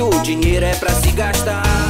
O dinheiro é pra se gastar.